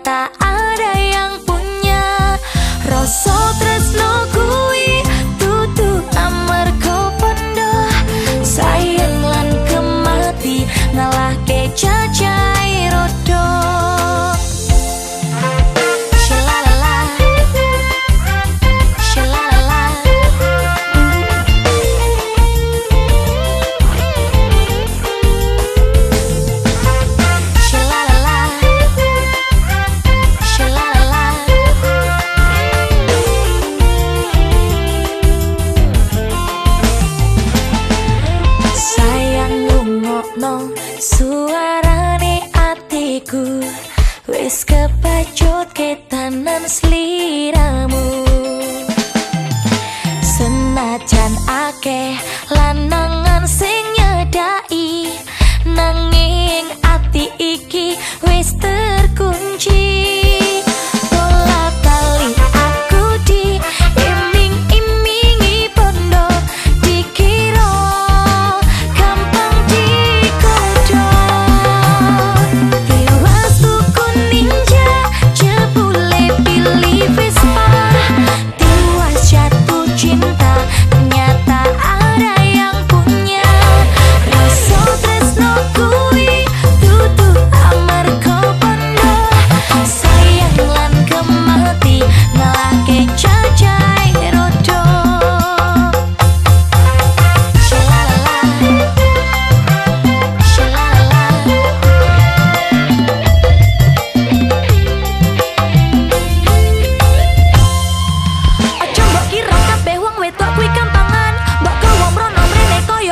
tak ada yang punya. Rasa tresnoku no suarane atiku wis kepacut ketanan sliramu. Senajan akeh lanangan sing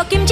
Joaquín